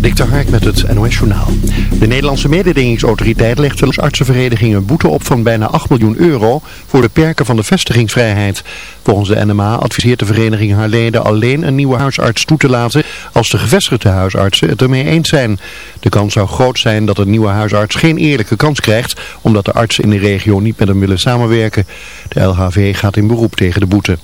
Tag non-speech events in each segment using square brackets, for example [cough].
Dik de Hark met het NOS Journaal. De Nederlandse mededingingsautoriteit legt de artsenvereniging een boete op van bijna 8 miljoen euro voor de perken van de vestigingsvrijheid. Volgens de NMA adviseert de vereniging haar leden alleen een nieuwe huisarts toe te laten als de gevestigde huisartsen het ermee eens zijn. De kans zou groot zijn dat een nieuwe huisarts geen eerlijke kans krijgt omdat de artsen in de regio niet met hem willen samenwerken. De LHV gaat in beroep tegen de boete.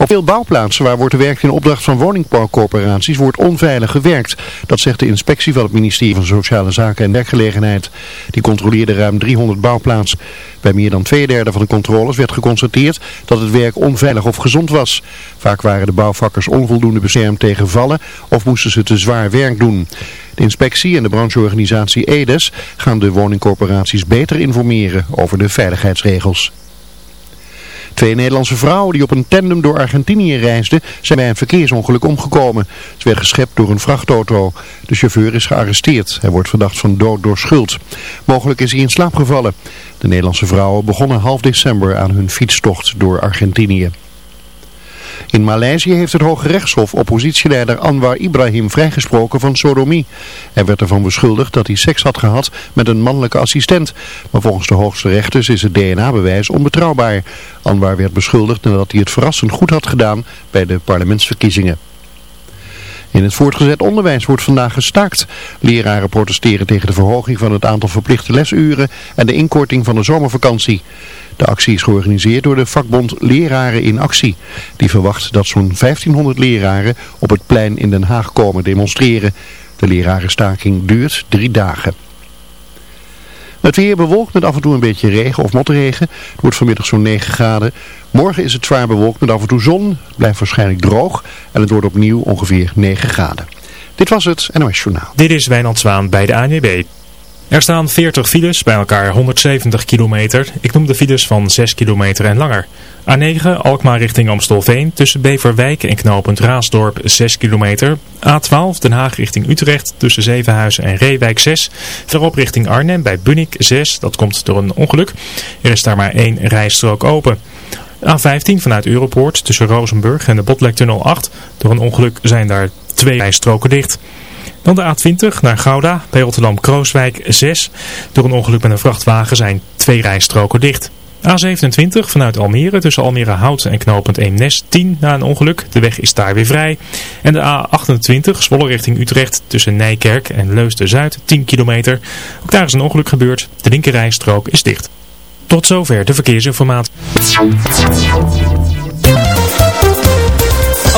Op veel bouwplaatsen waar wordt gewerkt in opdracht van woningbouwcorporaties wordt onveilig gewerkt. Dat zegt de inspectie van het ministerie van Sociale Zaken en Werkgelegenheid. Die controleerde ruim 300 bouwplaatsen. Bij meer dan twee derde van de controles werd geconstateerd dat het werk onveilig of gezond was. Vaak waren de bouwvakkers onvoldoende beschermd tegen vallen of moesten ze te zwaar werk doen. De inspectie en de brancheorganisatie EDES gaan de woningcorporaties beter informeren over de veiligheidsregels. Twee Nederlandse vrouwen die op een tandem door Argentinië reisden zijn bij een verkeersongeluk omgekomen. Ze werden geschept door een vrachtauto. De chauffeur is gearresteerd. Hij wordt verdacht van dood door schuld. Mogelijk is hij in slaap gevallen. De Nederlandse vrouwen begonnen half december aan hun fietstocht door Argentinië. In Maleisië heeft het Hoge Rechtshof oppositieleider Anwar Ibrahim vrijgesproken van sodomie. Hij werd ervan beschuldigd dat hij seks had gehad met een mannelijke assistent. Maar volgens de hoogste rechters is het DNA-bewijs onbetrouwbaar. Anwar werd beschuldigd nadat hij het verrassend goed had gedaan bij de parlementsverkiezingen. In het voortgezet onderwijs wordt vandaag gestaakt. Leraren protesteren tegen de verhoging van het aantal verplichte lesuren en de inkorting van de zomervakantie. De actie is georganiseerd door de vakbond Leraren in Actie. Die verwacht dat zo'n 1500 leraren op het plein in Den Haag komen demonstreren. De lerarenstaking duurt drie dagen. Het weer bewolkt met af en toe een beetje regen of motregen. Het wordt vanmiddag zo'n 9 graden. Morgen is het zwaar bewolkt met af en toe zon. Het blijft waarschijnlijk droog. En het wordt opnieuw ongeveer 9 graden. Dit was het NOS Journaal. Dit is Wijnand Zwaan bij de ANWB. Er staan 40 files, bij elkaar 170 kilometer. Ik noem de files van 6 kilometer en langer. A9 Alkmaar richting Amstelveen tussen Beverwijk en knooppunt Raasdorp 6 kilometer. A12 Den Haag richting Utrecht tussen Zevenhuizen en Reewijk 6. Verop richting Arnhem bij Bunnik 6. Dat komt door een ongeluk. Er is daar maar één rijstrook open. A15 vanuit Europoort tussen Rozenburg en de Botlektunnel 8. Door een ongeluk zijn daar twee rijstroken dicht. Dan de A20 naar Gouda bij Rotterdam-Krooswijk 6. Door een ongeluk met een vrachtwagen zijn twee rijstroken dicht. A27 vanuit Almere tussen Almere Hout en knooppunt Eemnes 10 na een ongeluk. De weg is daar weer vrij. En de A28 Zwolle richting Utrecht tussen Nijkerk en Leusden-Zuid 10 kilometer. Ook daar is een ongeluk gebeurd. De linkerrijstrook is dicht. Tot zover de verkeersinformatie.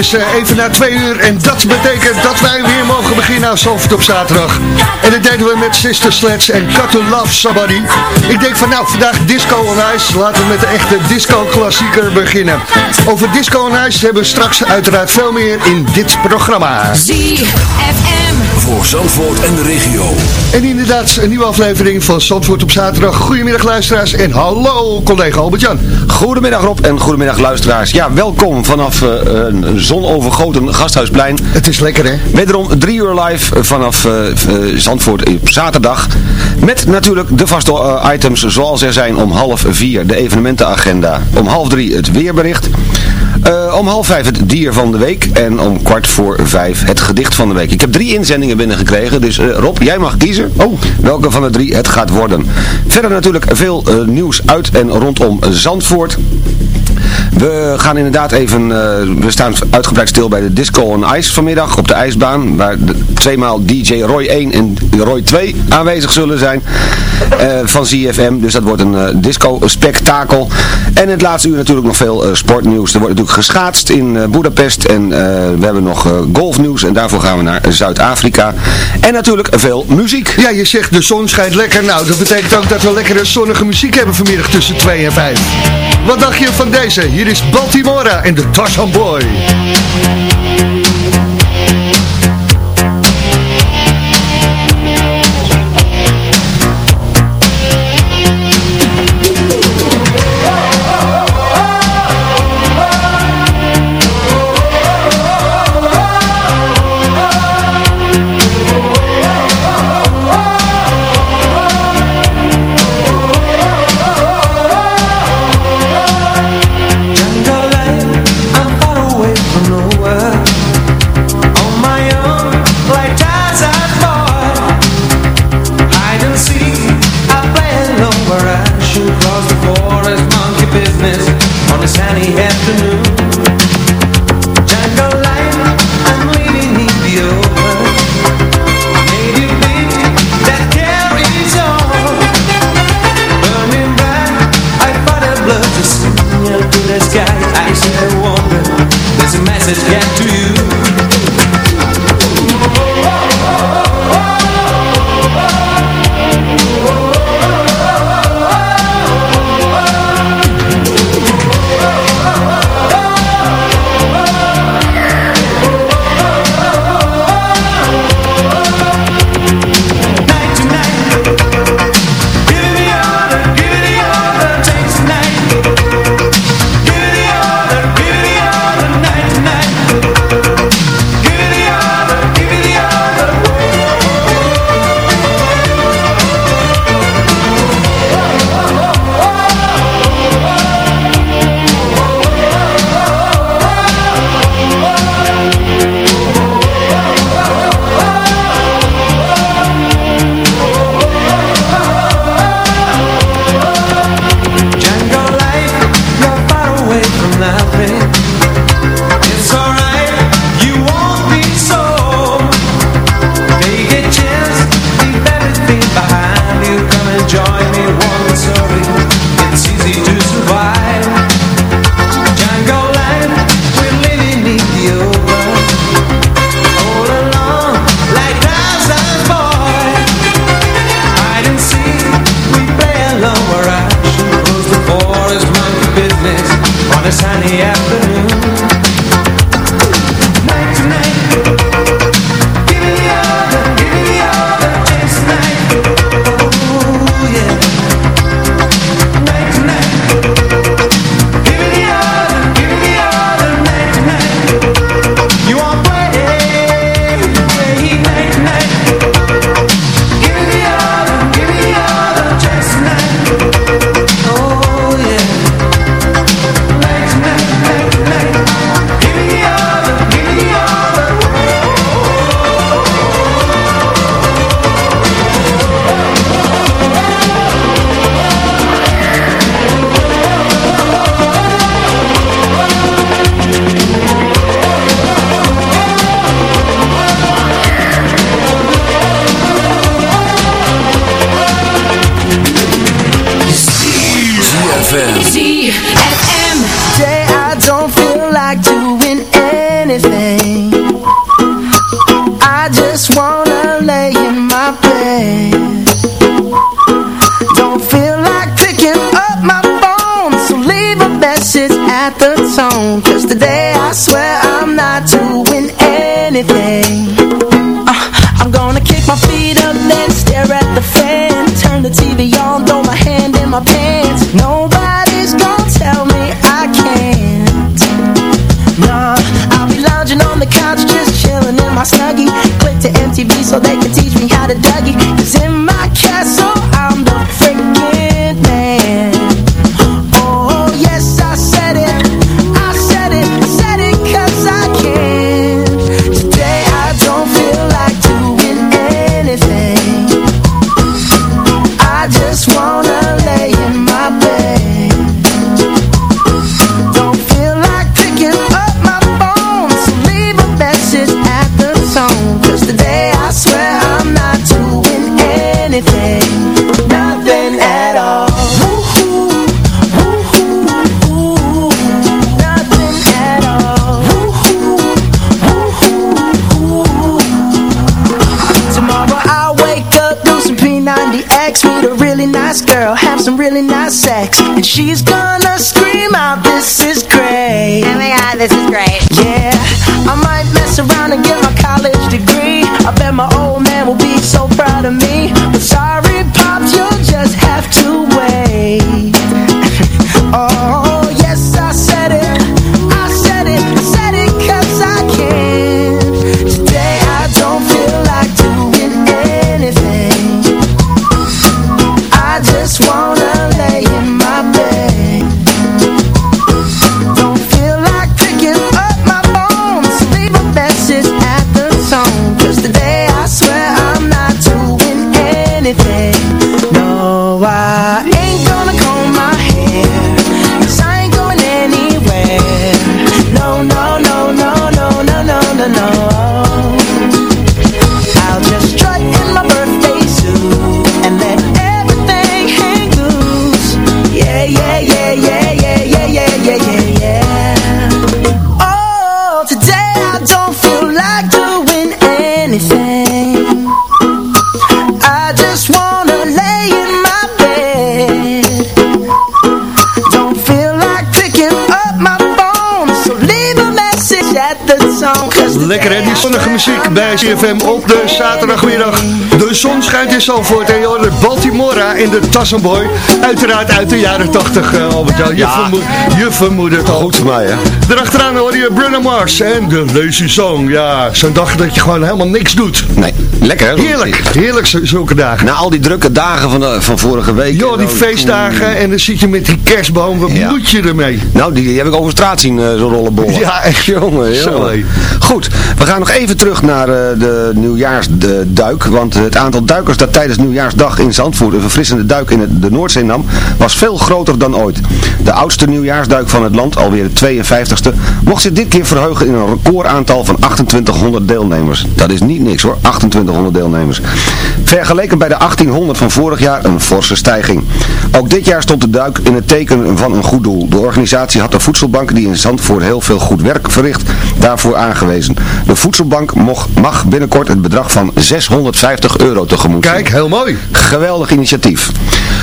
Is eh, even na twee uur en dat betekent dat wij weer mogen beginnen aan Zandvoort op zaterdag. En dat deden we met Sister Sledge en Cut to Love Somebody. Ik denk van nou, vandaag Disco on Ice. Laten we met de echte disco-klassieker beginnen. Over Disco on Ice hebben we straks uiteraard veel meer in dit programma. ZFM. Voor Zandvoort en de regio. En inderdaad, een nieuwe aflevering van Zandvoort op zaterdag. Goedemiddag luisteraars en hallo collega Albert-Jan. Goedemiddag Rob en goedemiddag luisteraars. Ja, welkom vanaf uh, een zonovergoten gasthuisplein. Het is lekker hè? Wederom drie uur live vanaf uh, Zandvoort op zaterdag. Met natuurlijk de vaste uh, items zoals er zijn om half vier de evenementenagenda. Om half drie het weerbericht. Uh, om half vijf het dier van de week en om kwart voor vijf het gedicht van de week. Ik heb drie inzendingen binnengekregen, dus uh, Rob, jij mag kiezen oh. welke van de drie het gaat worden. Verder natuurlijk veel uh, nieuws uit en rondom Zandvoort. We gaan inderdaad even, uh, we staan uitgebreid stil bij de Disco on Ice vanmiddag op de ijsbaan. Waar de, tweemaal DJ Roy 1 en Roy 2 aanwezig zullen zijn uh, van ZFM. Dus dat wordt een uh, disco spektakel. En het laatste uur natuurlijk nog veel sportnieuws. Er wordt natuurlijk geschaatst in Budapest en we hebben nog golfnieuws. En daarvoor gaan we naar Zuid-Afrika. En natuurlijk veel muziek. Ja, je zegt de zon schijnt lekker. Nou, dat betekent ook dat we lekkere zonnige muziek hebben vanmiddag tussen 2 en 5. Wat dacht je van deze? Hier is Baltimora en de Tarzan Boy. Some really nice sex. And she's gonna creer zonnige muziek bij CFM op de zaterdagmiddag. De zon schijnt in Zalvoort en je het Baltimora in de Tassenboy. Uiteraard uit de jaren 80, eh, Albert-Jan. Je, Ja. vermoed, je vermoedt het al. Goed voor mij, hè? Erachteraan hoor je Bruno Mars en de Lazy Song. Ja, zo'n dag dat je gewoon helemaal niks doet. Nee, lekker hè? Heerlijk, heerlijk zulke dagen. Na al die drukke dagen van, de, van vorige week. Joh, die feestdagen en dan zit je met die kerstboom. Wat Ja. moet je ermee? Nou, die, die heb ik over straat zien, eh, zo'n rollenbollen. Ja, echt. Jongen, jongen. Goed, we gaan nog even terug naar eh, de nieuwjaarsduik. Want het aantal duikers dat tijdens nieuwjaarsdag in Zandvoort een verfrissende duik in de Noordzee nam, was veel groter dan ooit. De oudste nieuwjaarsduik van het land, alweer de 52ste, mocht zich dit keer verheugen in een recordaantal van 2800 deelnemers. Dat is niet niks hoor, 2800 deelnemers. Vergeleken bij de 1800 van vorig jaar een forse stijging. Ook dit jaar stond de duik in het teken van een goed doel. De organisatie had de voedselbank die in Zandvoort heel veel goed werk verricht, daarvoor aangewezen. De voedselbank mag binnenkort het bedrag van 650 euro tegemoet. Kijk, heel mooi. Geweldig initiatief.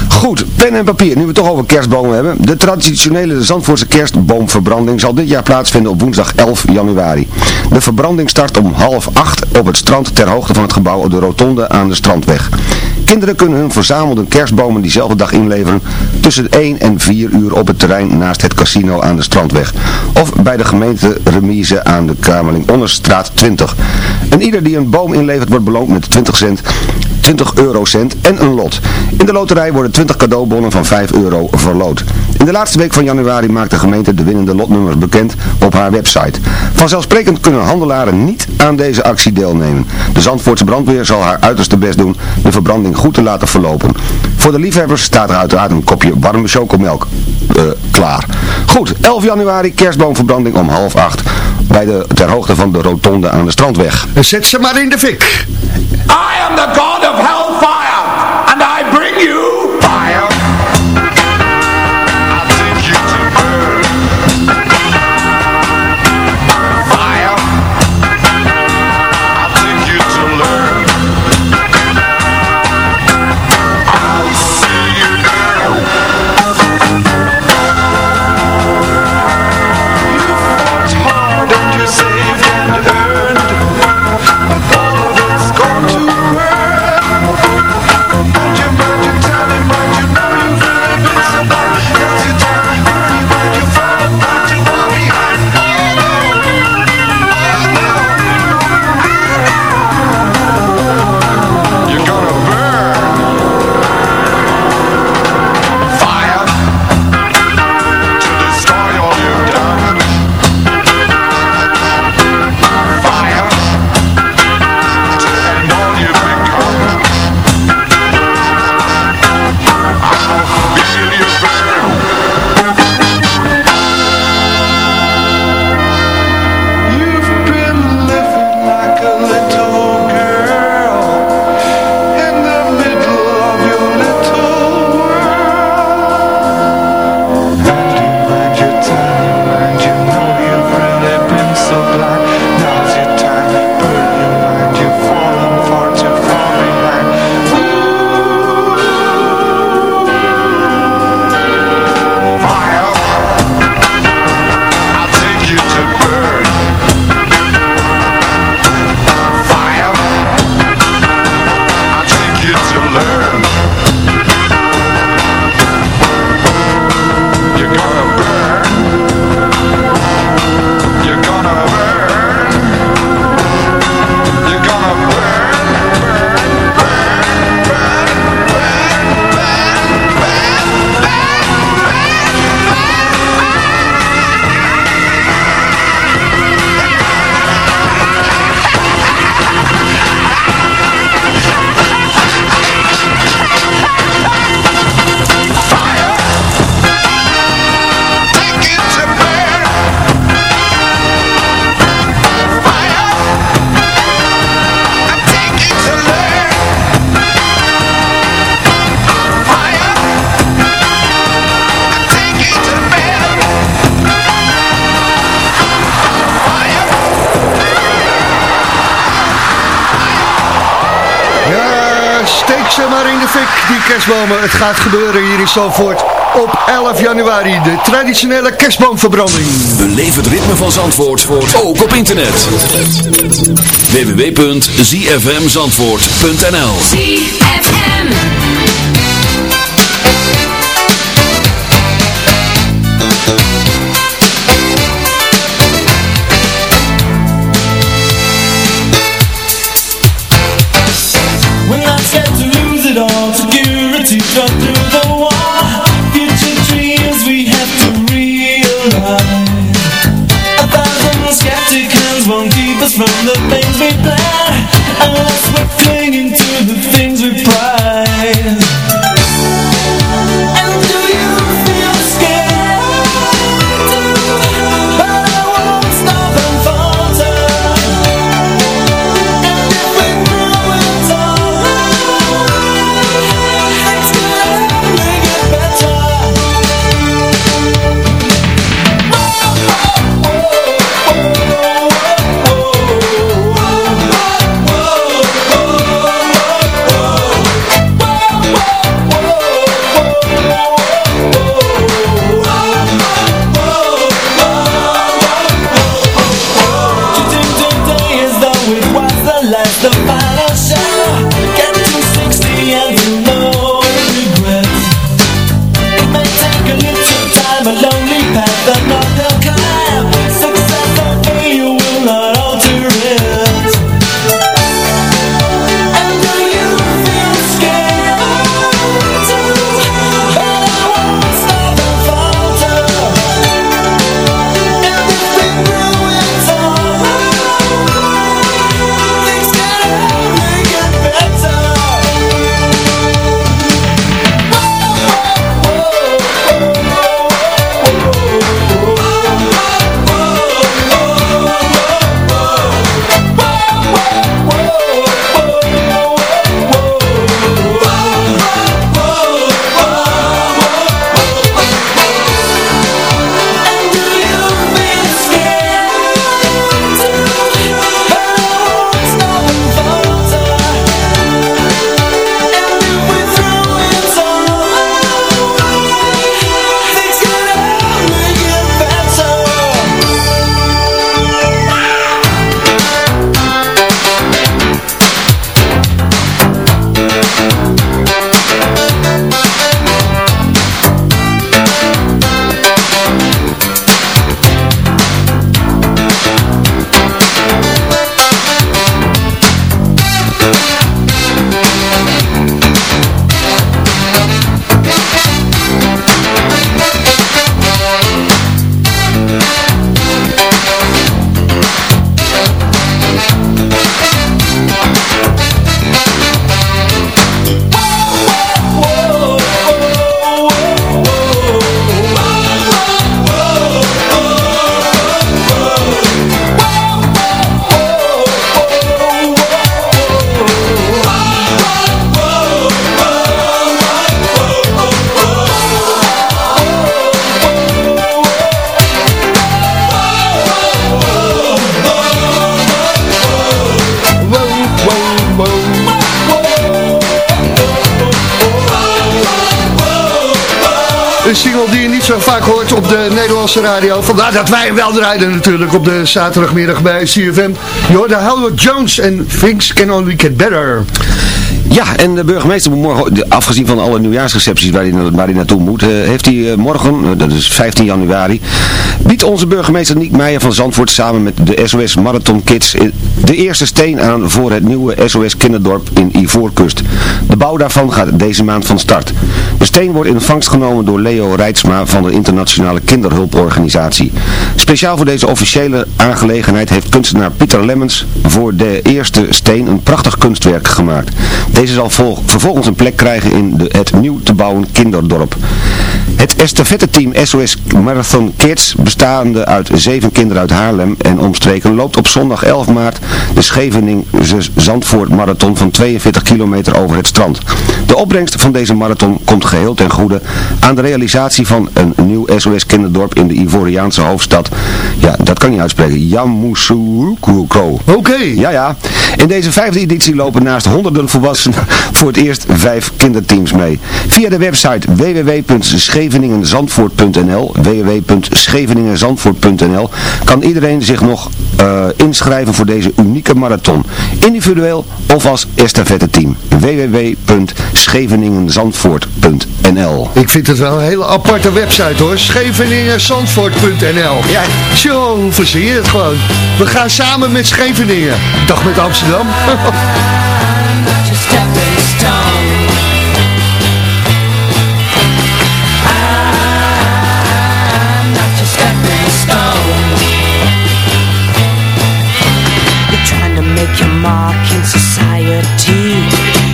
Goed, pen en papier. Nu we het toch over kerstbomen hebben. De traditionele Zandvoortse kerstboomverbranding zal dit jaar plaatsvinden op woensdag 11 januari. De verbranding start om half acht op het strand ter hoogte van het gebouw op de rotonde aan de Strandweg. Kinderen kunnen hun verzamelde kerstbomen diezelfde dag inleveren tussen 1 en 4 uur op het terrein naast het casino aan de Strandweg. Of bij de gemeente remise aan de Kamerling Onderstraat 20. En ieder die een boom inlevert wordt beloond met 20 cent 20 eurocent en een lot. In de loterij worden 20 cadeaubonnen van 5 euro verloot. In de laatste week van januari maakt de gemeente de winnende lotnummers bekend op haar website. Vanzelfsprekend kunnen handelaren niet aan deze actie deelnemen. De Zandvoortse brandweer zal haar uiterste best doen de verbranding goed te laten verlopen. Voor de liefhebbers staat er uiteraard een kopje warme chocomelk eh, klaar. Goed, 11 januari kerstboomverbranding om half acht. Bij de, ter hoogte van de rotonde aan de Strandweg. Zet ze maar in de fik. I am the god of hellfire, kerstbomen. Het gaat gebeuren hier in Zandvoort op 11 januari. De traditionele kerstboomverbranding. Beleef het ritme van Zandvoort, ook op internet. www.zfmzandvoort.nl ZFM. Radio. Vandaar dat wij wel draaien natuurlijk op de zaterdagmiddag bij CFM. Je hoorde Howard Jones en Things Can Only Get Better. Ja, en de burgemeester moet morgen, afgezien van alle nieuwjaarsrecepties waar hij, waar hij naartoe moet, eh, heeft hij eh, morgen, eh, dat is 15 januari, biedt onze burgemeester Niek Meijer van Zandvoort samen met de SOS Marathon Kids de eerste steen aan voor het nieuwe SOS Kinderdorp in Ivoorkust. De bouw daarvan gaat deze maand van start. De steen wordt in ontvangst genomen door Leo Rijtsma van de Internationale Kinderhulporganisatie. Speciaal voor deze officiële aangelegenheid heeft kunstenaar Pieter Lemmens voor de eerste steen een prachtig kunstwerk gemaakt. Deze zal vol- vervolgens een plek krijgen in de, het nieuw te bouwen kinderdorp. Het estafette-team SOS Marathon Kids, bestaande uit zeven kinderen uit Haarlem en omstreken, loopt op zondag 11 maart de Scheveningen-Zandvoort Marathon van 42 kilometer over het strand. De opbrengst van deze marathon komt geheel ten goede aan de realisatie van een nieuw SOS-kinderdorp in de Ivoriaanse hoofdstad. Ja, dat kan je uitspreken. Yamoussoukro. Oké. Ja, ja. In deze vijfde editie lopen naast honderden volwassenen voor het eerst vijf kinderteams mee. Via de website www.scheveningenzandvoort.nl www.scheveningenzandvoort.nl kan iedereen zich nog eh, inschrijven voor deze unieke marathon. Individueel of als estafette team. www.scheveningenzandvoort.nl Ik vind het wel een hele aparte website hoor. Scheveningenzandvoort.nl Ja. Verzin je het gewoon? We gaan samen met Scheveningen. Dag met Amsterdam. [laughs] You're trying to make your mark in society.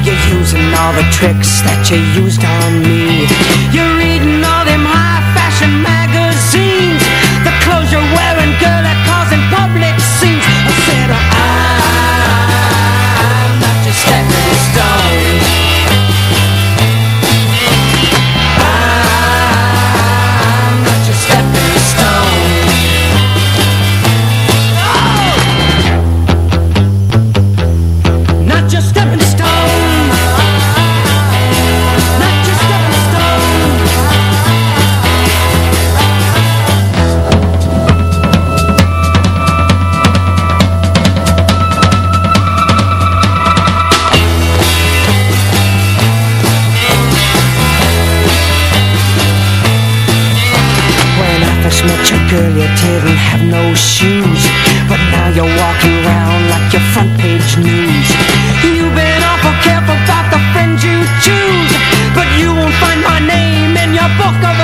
You're using all the tricks that you used on me. You're walking around like your front page news. You've been awful careful about the friends you choose. But you won't find my name in your book of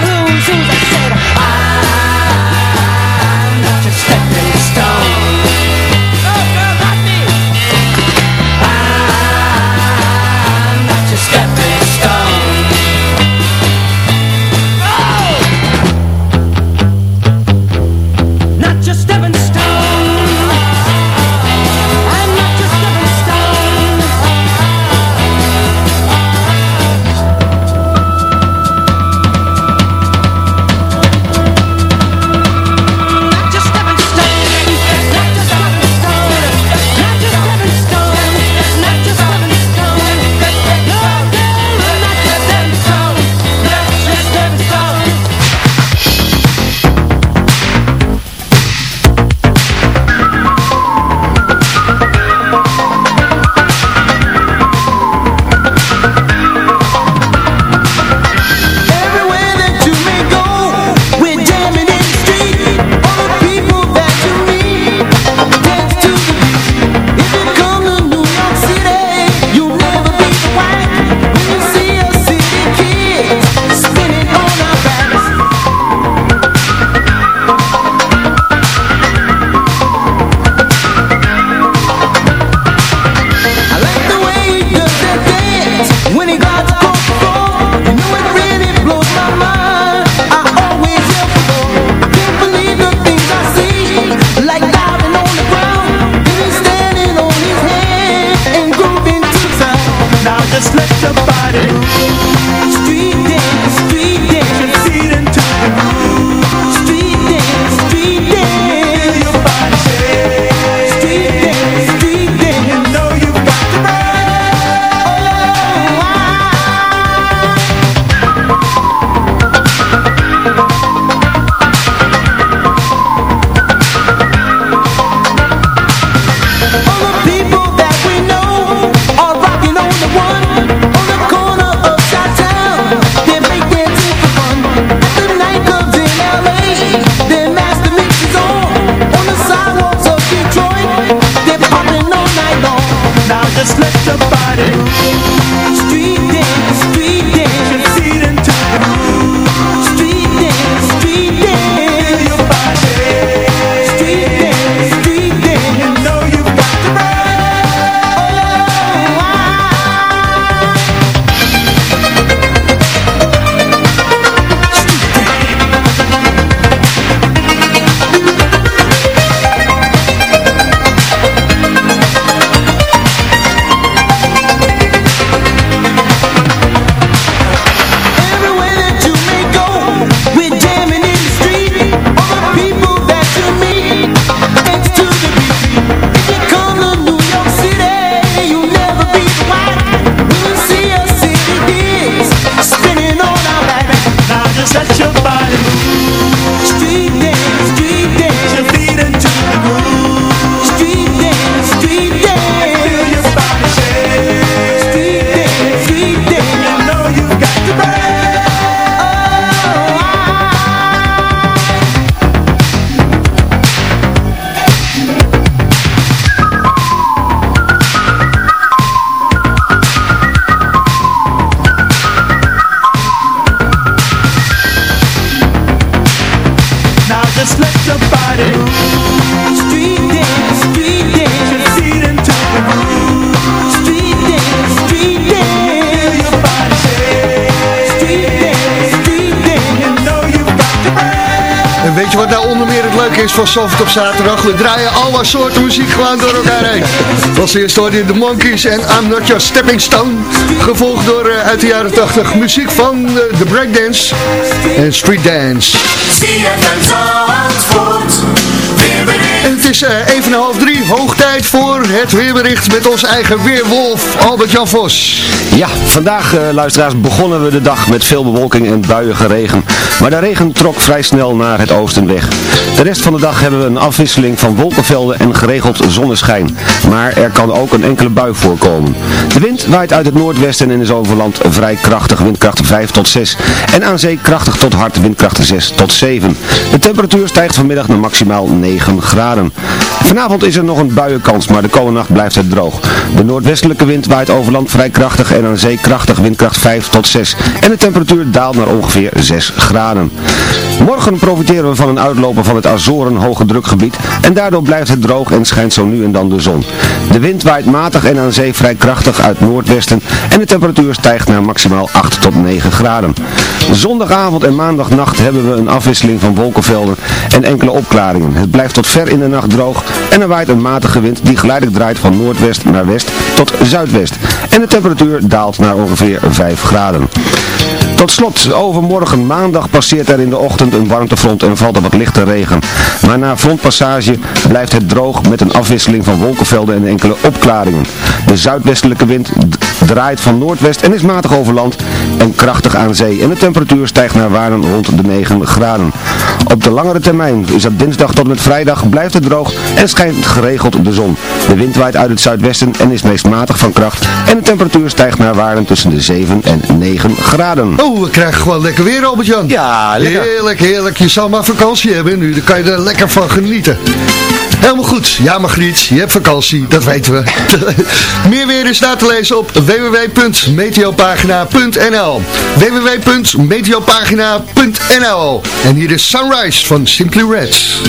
is van Soft op zaterdag? We draaien alle soorten muziek gewoon door elkaar heen. Was eerst hoorde je de Monkeys en I'm Not Your Stepping Stone. Gevolgd door eh, uit de jaren 80 muziek van eh, de breakdance en street dance. En het is eh, even een half drie, hoog tijd voor het weerbericht met ons eigen weerwolf Albert-Jan Vos. Ja, vandaag eh, luisteraars begonnen we de dag met veel bewolking en buiige regen. Maar de regen trok vrij snel naar het oosten weg. De rest van de dag hebben we een afwisseling van wolkenvelden en geregeld zonneschijn. Maar er kan ook een enkele bui voorkomen. De wind waait uit het noordwesten en is over land vrij krachtig, windkracht 5 tot 6. En aan zee krachtig tot hard, windkracht 6 tot 7. De temperatuur stijgt vanmiddag naar maximaal 9 graden. Vanavond is er nog een buienkans, maar de komende nacht blijft het droog. De noordwestelijke wind waait over land vrij krachtig en aan zee krachtig, windkracht 5 tot 6. En de temperatuur daalt naar ongeveer 6 graden. Morgen profiteren we van een uitloper van het Azoren hoge drukgebied en daardoor blijft het droog en schijnt zo nu en dan de zon. De wind waait matig en aan zee vrij krachtig uit noordwesten en de temperatuur stijgt naar maximaal 8 tot 9 graden. Zondagavond en maandagnacht hebben we een afwisseling van wolkenvelden en enkele opklaringen. Het blijft tot ver in de nacht droog en er waait een matige wind die geleidelijk draait van noordwest naar west tot zuidwest. En de temperatuur daalt naar ongeveer 5 graden. Tot slot, overmorgen maandag passeert er in de ochtend een warmtefront en valt er wat lichte regen. Maar na frontpassage blijft het droog met een afwisseling van wolkenvelden en enkele opklaringen. De zuidwestelijke wind draait van noordwest en is matig over land en krachtig aan zee. En de temperatuur stijgt naar waarden rond de 9 graden. Op de langere termijn is dat dinsdag tot en met vrijdag blijft het droog en schijnt geregeld de zon. De wind waait uit het zuidwesten en is meest matig van kracht en de temperatuur stijgt naar waarden tussen de 7 en 9 graden. Oh, we krijgen gewoon lekker weer, Albert-Jan. Ja, lekker. Heerlijk, heerlijk. Je zal maar vakantie hebben nu. Dan kan je er lekker van genieten. Helemaal goed. Ja, Margriet, je hebt vakantie. Dat weten we. [laughs] Meer weer is na te lezen op www.meteopagina.nl www.meteopagina.nl En hier is Sunrise van Simply Reds.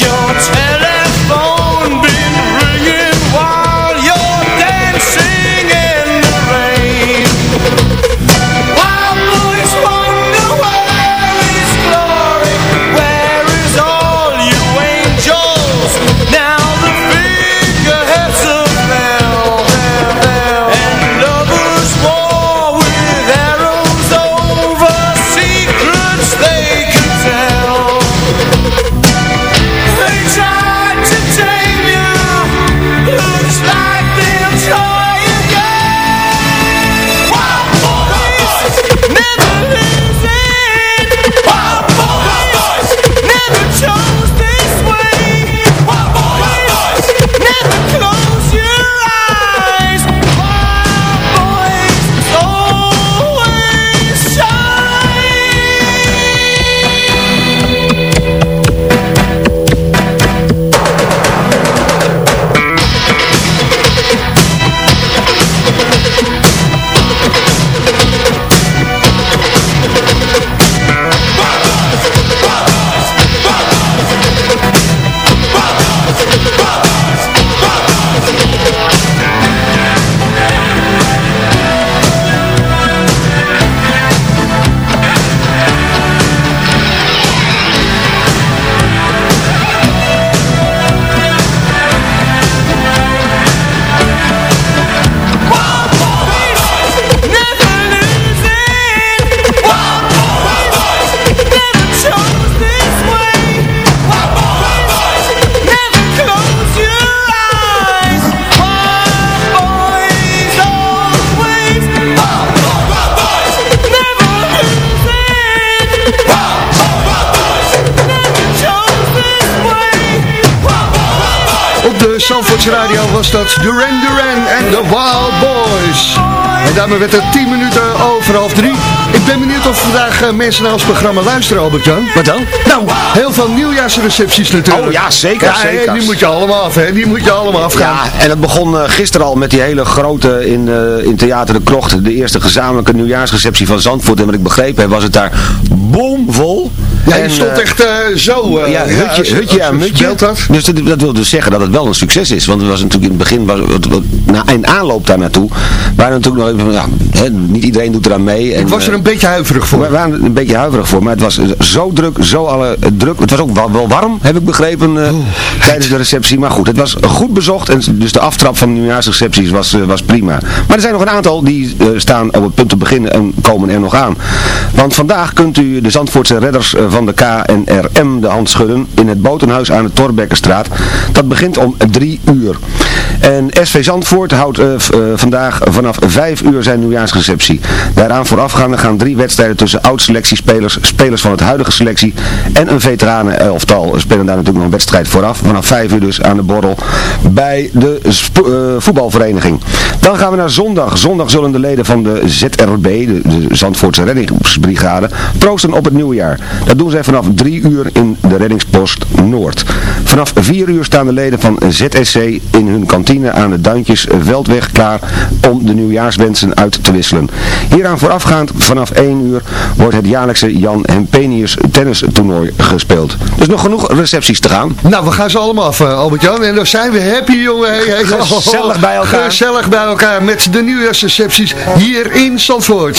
Your telephone Zandvoorts Radio was dat Duran Duran en de Wild Boys. En daarmee werd het 10 minuten over half drie. Ik ben benieuwd of vandaag eh, mensen naar ons programma luisteren, Albert-Jan. Wat dan? Nou, heel veel nieuwjaarsrecepties natuurlijk. Oh ja, zeker, Ja, zeker. Die moet je allemaal af, hè. Die moet je allemaal afgaan. Ja, en het begon eh, gisteren al met die hele grote in, eh, in Theater de Krocht. De eerste gezamenlijke nieuwjaarsreceptie van Zandvoort. En wat ik begrepen heb, was het daar bomvol. Ja, En, stond eh, echt eh, zo. eh, ja, hutje, als aan je mutje. dat. Dus dat, dat wil dus zeggen dat het wel een succes is. Want het was natuurlijk in het begin, was, wat, wat, na, in aanloop daar naartoe, waren natuurlijk nog even, ja, niet iedereen doet eraan mee. En, Ik was er een beetje huiverig voor. we waren er een beetje huiverig voor, maar het was zo druk, zo alle druk. Het was ook wel, wel warm, heb ik begrepen, eh, tijdens de receptie. Maar goed, het was goed bezocht en dus de aftrap van de nieuwjaarsrecepties was, was prima. Maar er zijn nog een aantal die staan op het punt te beginnen en komen er nog aan. Want vandaag kunt u de Zandvoortse redders van de KNRM de hand schudden in het botenhuis aan de Torbekkenstraat. Dat begint om drie uur. En SV Zandvoort houdt eh, eh, vandaag vanaf vijf uur zijn nieuwjaarsreceptie. Daaraan voorafgaande gaan drie wedstrijden tussen oud-selectiespelers, spelers van het huidige selectie en een veteranen-elftal. spelen daar natuurlijk nog een wedstrijd vooraf. Vanaf vijf uur dus aan de borrel bij de eh, voetbalvereniging. Dan gaan we naar zondag. Zondag zullen de leden van de ZRB, de, Zandvoortse reddingsbrigade, troosten op het nieuwjaar. Dat doen zij vanaf drie uur in de reddingspost Noord. Vanaf vier uur staan de leden van ZSC in hun kantine aan de Duintjes Veldweg klaar om de nieuwjaarswensen uit te wisselen. Hieraan voorafgaand vanaf 1 uur wordt het jaarlijkse Jan Hempenius tennistoernooi gespeeld. Dus nog genoeg recepties te gaan. Nou, we gaan ze allemaal af, eh, Albert-Jan. En dan zijn we happy, jongen. Hey, hey, Gezellig bij elkaar. Gezellig bij elkaar met de nieuwjaarsrecepties hier in Zandvoort.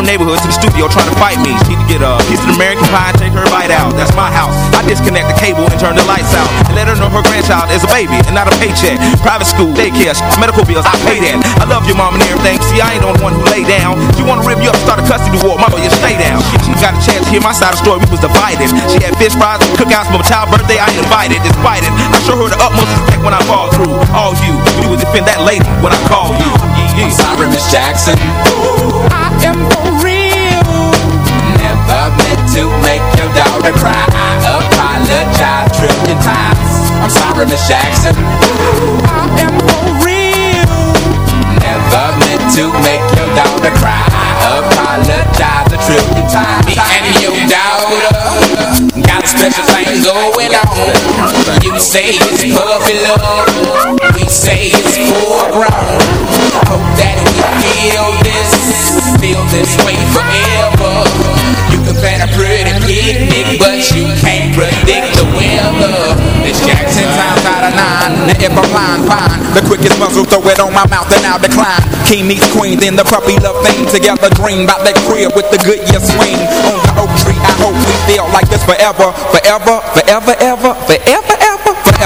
from her neighborhood to the studio trying to fight me. She to get a piece of American pie and take her bite out. That's my house. I disconnect the cable and turn the lights out. And let her know her grandchild is a baby and not a paycheck. Private school, daycare, medical bills, I pay that. I love your mom and everything. See, I ain't the only one who lay down. She wanna rip you up, start a custody war. Mama, you stay down. She, got a chance to hear my side of the story. We was divided. She had fish fries, cookouts for my child's birthday. I ain't invited, despite it. I show her the utmost respect when I fall through. All you, you would defend that lady when I call you. Yeah, I'm sorry, Miss Jackson. Ooh, I am for real. Never meant to make your daughter cry. I apologize a trillion times. I'm sorry, Miss Jackson. Ooh, I am for real. Never meant to make your daughter cry. I apologize a trillion times. Me and your daughter got a special thing going on. You say it's puppy love. If I'm blind, fine. The quickest muzzle, throw it on my mouth and I'll decline. King meets queen, then the puppy love thing. Together dream about that crib with the good year swing. On the oak tree, I hope we feel like this forever, forever, forever, ever, forever,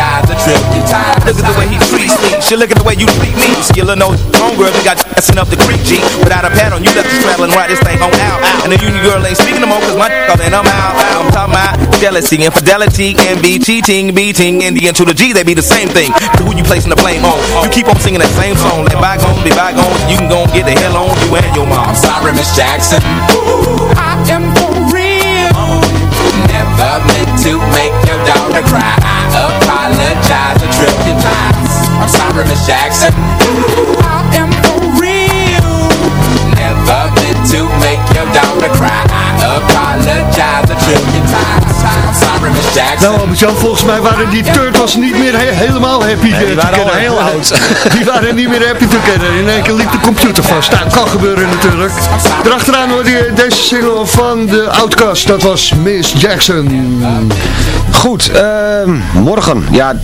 a trillion times. Look at the way he treats me. She look at the way you treat me. Skill no homegirl, you got messing up the creek, G. Without a pad on, you left the straddle and ride this thing on out. And the union girl ain't speaking no more, cause my up and I'm out. I'm talking about jealousy, infidelity, envy, cheating, beating, and the N to the G, they be the same thing. But who you placing the blame on? You keep on singing that same song. Let bygones be bygones. You can go and get the hell on you and your mom. I'm sorry, Miss Jackson. I am for real. Never meant to make Miss Jackson. I am for real. Never meant to make your daughter cry. I apologize a trillion times. I'm sorry, Miss Jackson. Nou, Albert-Jan, volgens mij waren die Turtles niet meer he- helemaal happy Nee, die te waren kennen. al heel oud. [laughs] Die waren niet meer happy te kennen. In één keer liep de computer vast. Nou, kan gebeuren natuurlijk. Erachteraan hoorde je deze single van de Outcast. Dat was Miss Jackson. Goed, ehm, morgen. Ja,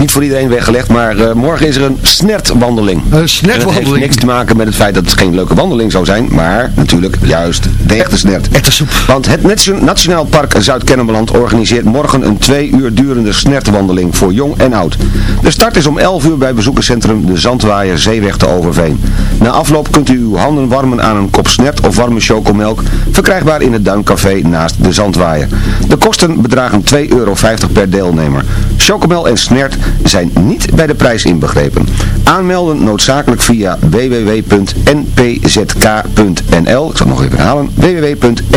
niet voor iedereen weggelegd, maar eh, morgen is er een snertwandeling. Een snertwandeling. heeft niks te maken met het feit dat het geen leuke wandeling zou zijn, maar natuurlijk juist de echte snert. Echte soep. Want het Nation- Nationaal Park Zuid-Kennemerland organiseert morgen een twee uur durende snertwandeling voor jong en oud. De start is om 11 uur bij bezoekerscentrum De Zandwaaier Zeeweg te Overveen. Na afloop kunt u uw handen warmen aan een kop snert of warme chocomelk, verkrijgbaar in het Duincafé naast de Zandwaaier. De kosten bedragen 2,50 euro per deelnemer. Chocomel en snert zijn niet bij de prijs inbegrepen. Aanmelden noodzakelijk via www.npzk.nl Ik zal het nog even herhalen. www.npzk.nl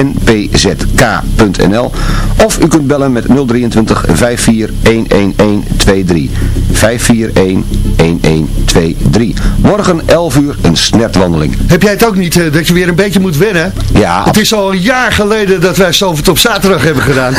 Of u kunt bellen met 023 54 11123. 541 1123. Morgen 11 uur snertwandeling. Heb jij het ook niet, eh, dat je weer een beetje moet wennen? Ja. Het is al een jaar geleden dat wij Zalvert op zaterdag hebben gedaan.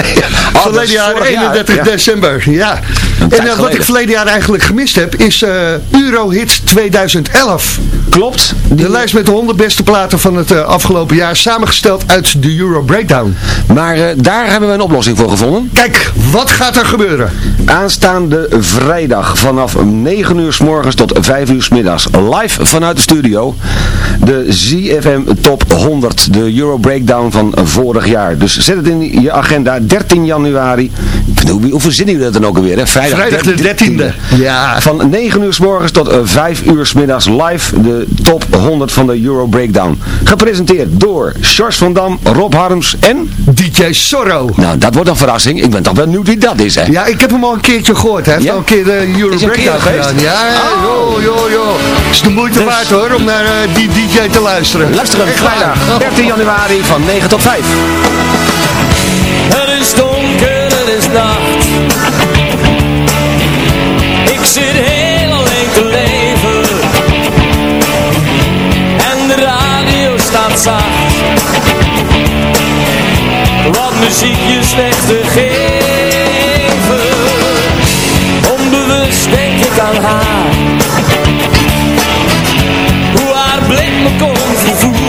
[laughs] verleden is jaar, vorig jaar, 31 ja. december. Ja. En eh, wat ik verleden jaar eigenlijk gemist heb, is eh Eurohit 2011. Klopt. De lijst met de 100 beste platen van het eh, afgelopen jaar, samengesteld uit de Euro Breakdown. Maar daar hebben we een oplossing voor gevonden. Kijk, wat gaat er gebeuren? Aanstaande vrijdag vanaf 9 uur s morgens tot 5 uur s middags live vanuit de studio. De ZFM Top 100, de Euro Breakdown van vorig jaar. Dus zet het in je agenda, 13 januari. Hoe, hoe verzinnen jullie dat dan ook alweer? Hè? Vrijdag, Vrijdag de 13e. Ja. Van 9 uur s morgens tot eh, 5 uur s middags live de top 100 van de Euro Breakdown. Gepresenteerd door Sjors van Dam, Rob Harms en... DJ Sorro. Nou, dat wordt een verrassing. Ik ben toch wel benieuwd wie dat is, hè? Ja, ik heb hem al een keertje gehoord. Hij heeft Ja? al een keer de Euro Is hij een keer Breakdown gedaan. Ja, joh, joh, joh. is de moeite Dus- waard hoor, om naar eh, die DJ te luisteren. Luisteren, Echt waar. vrijdag 13 januari van 9 tot 5. Het is donker, het is nacht. Zit heel alleen te leven. En de radio staat zacht. Wat muziekjes weg te geven. Onbewust denk ik aan haar. Hoe haar blik me kon vervoeren.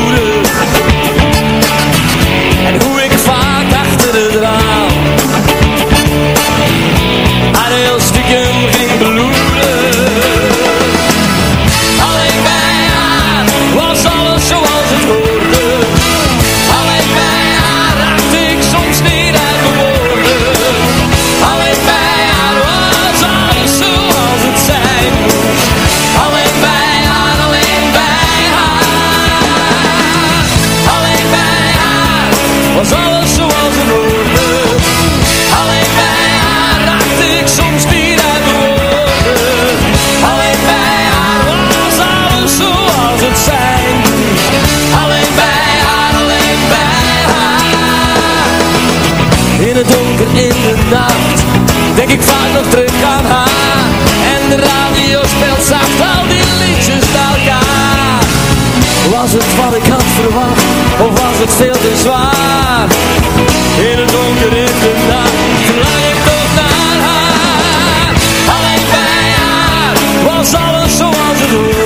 Denk ik vaak nog terug aan haar En de radio speelt zacht al die liedjes bij elkaar was het wat ik had verwacht, of was het veel te zwaar? In het donker in de nacht, verlang ik toch naar haar. Alleen was alles zoals het hoorde.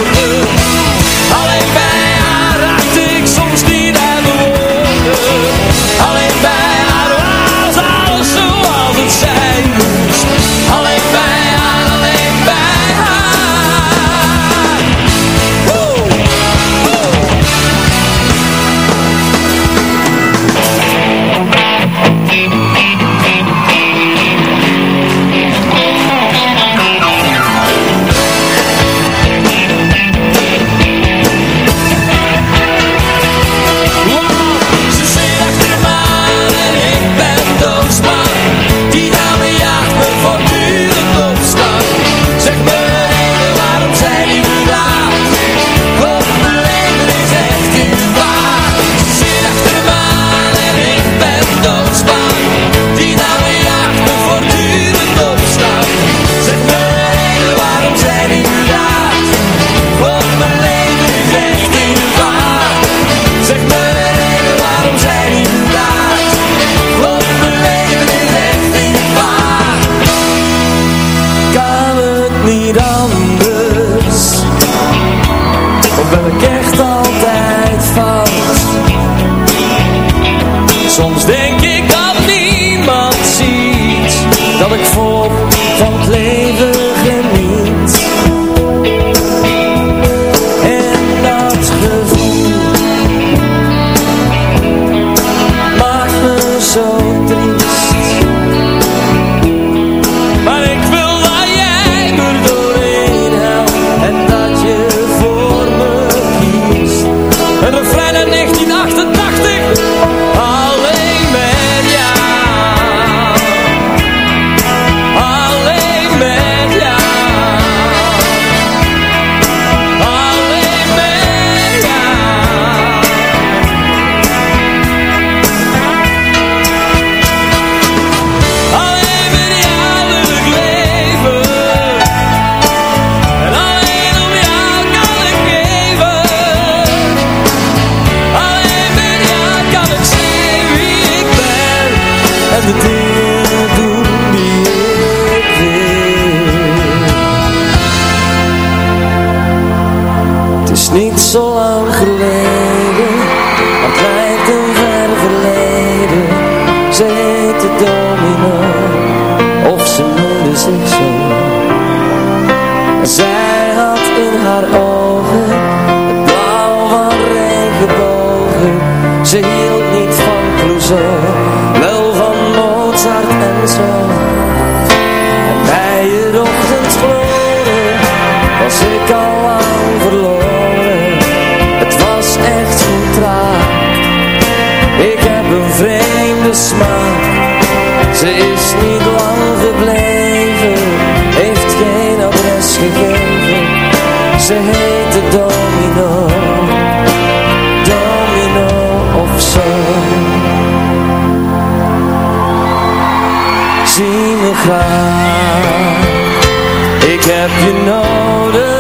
Ik heb je nodig.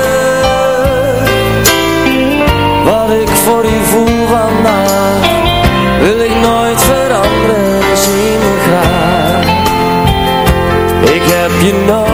Wat ik voor je voel vandaag Wil ik nooit veranderen, zie me graag. Ik heb je nodig.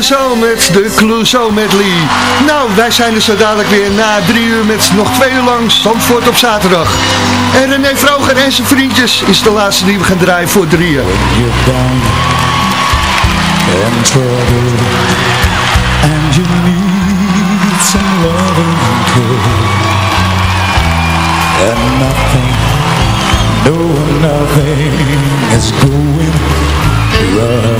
Clouseau met de Clouseau medley. Nou, wij zijn er zo dadelijk weer na drie uur met nog twee uur lang Zandvoort op zaterdag. En René Vroger en zijn vriendjes is de laatste die we gaan draaien voor drieën. And nothing, no nothing is going right.